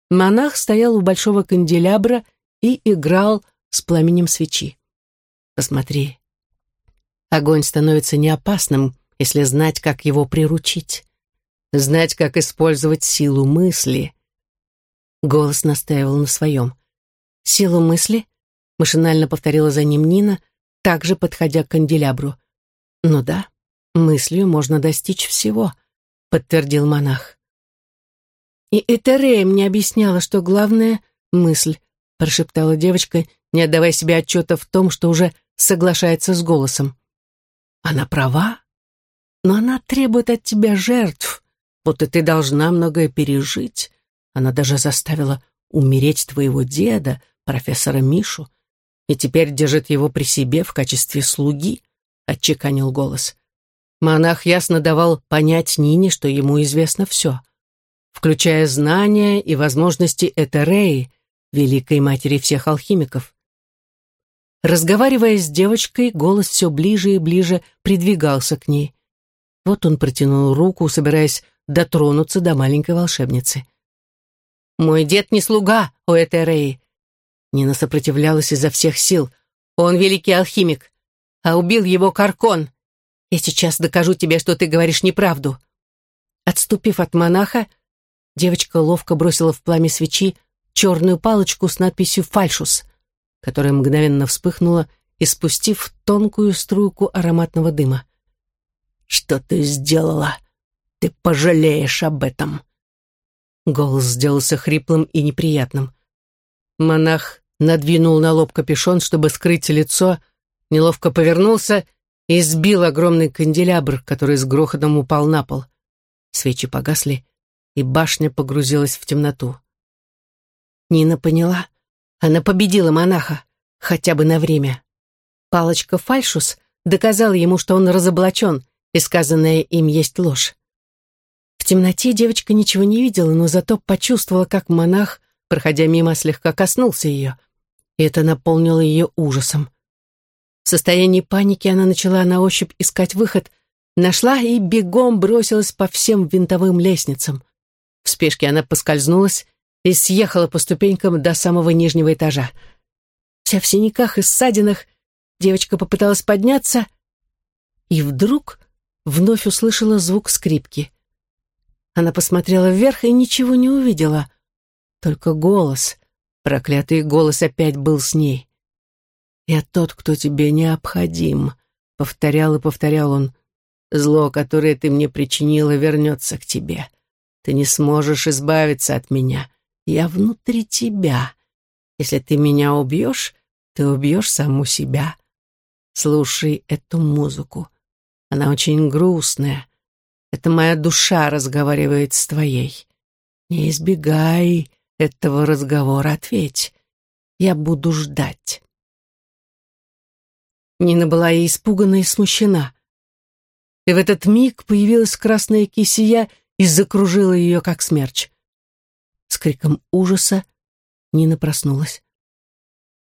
Монах стоял у большого канделябра и играл с пламенем свечи. Посмотри. Огонь становится неопасным, если знать, как его приручить. Знать, как использовать силу мысли. Голос настаивал на своем. «Силу мысли?» — машинально повторила за ним Нина, также подходя к канделябру. «Ну да, мыслью можно достичь всего», — подтвердил монах. «И Этерея мне объясняла, что главное — мысль», — прошептала девочка, не отдавая себе отчета в том, что уже соглашается с голосом. «Она права, но она требует от тебя жертв, вот и ты должна многое пережить. Она даже заставила умереть твоего деда, профессора Мишу, и теперь держит его при себе в качестве слуги», — отчеканил голос. Монах ясно давал понять Нине, что ему известно все включая знания и возможности Этереи, великой матери всех алхимиков. Разговаривая с девочкой, голос все ближе и ближе придвигался к ней. Вот он протянул руку, собираясь дотронуться до маленькой волшебницы. «Мой дед не слуга у Этереи!» Нина сопротивлялась изо всех сил. «Он великий алхимик, а убил его Каркон. Я сейчас докажу тебе, что ты говоришь неправду». Отступив от монаха, Девочка ловко бросила в пламя свечи черную палочку с надписью «Фальшус», которая мгновенно вспыхнула, испустив тонкую струйку ароматного дыма. «Что ты сделала? Ты пожалеешь об этом!» Голос сделался хриплым и неприятным. Монах надвинул на лоб капюшон, чтобы скрыть лицо, неловко повернулся и сбил огромный канделябр, который с грохотом упал на пол. Свечи погасли, и башня погрузилась в темноту. Нина поняла. Она победила монаха, хотя бы на время. Палочка Фальшус доказала ему, что он разоблачен, и сказанное им есть ложь. В темноте девочка ничего не видела, но зато почувствовала, как монах, проходя мимо, слегка коснулся ее. И это наполнило ее ужасом. В состоянии паники она начала на ощупь искать выход, нашла и бегом бросилась по всем винтовым лестницам. В спешке она поскользнулась и съехала по ступенькам до самого нижнего этажа. Вся в синяках и ссадинах, девочка попыталась подняться и вдруг вновь услышала звук скрипки. Она посмотрела вверх и ничего не увидела, только голос, проклятый голос опять был с ней. «Я тот, кто тебе необходим», — повторял и повторял он. «Зло, которое ты мне причинила, вернется к тебе. Ты не сможешь избавиться от меня. Я внутри тебя. Если ты меня убьешь, ты убьешь саму себя. Слушай эту музыку. Она очень грустная. Это моя душа разговаривает с твоей. Не избегай этого разговора, ответь. Я буду ждать. Нина была и испугана, и смущена. И в этот миг появилась красная кисия и закружила ее, как смерч. С криком ужаса Нина проснулась.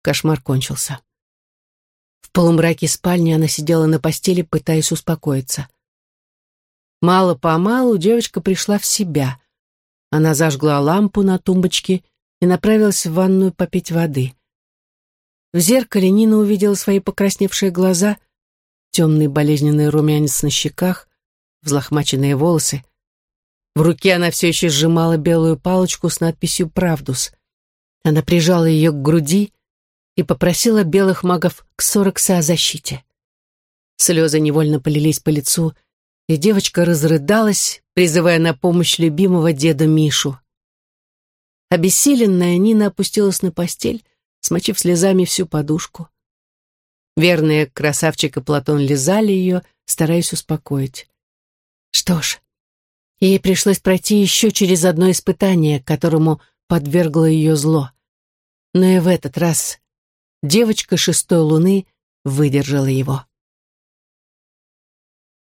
Кошмар кончился. В полумраке спальни она сидела на постели, пытаясь успокоиться. Мало-помалу девочка пришла в себя. Она зажгла лампу на тумбочке и направилась в ванную попить воды. В зеркале Нина увидела свои покрасневшие глаза, темный болезненный румянец на щеках, взлохмаченные волосы — в руке она все еще сжимала белую палочку с надписью «Правдус». Она прижала ее к груди и попросила белых магов Ксорокса о защите. Слезы невольно полились по лицу, и девочка разрыдалась, призывая на помощь любимого деда Мишу. Обессиленная Нина опустилась на постель, смочив слезами всю подушку. Верные красавчик и Платон лизали ее, стараясь успокоить. Что ж, Ей пришлось пройти еще через одно испытание, которому подвергло ее зло. Но и в этот раз девочка шестой луны выдержала его.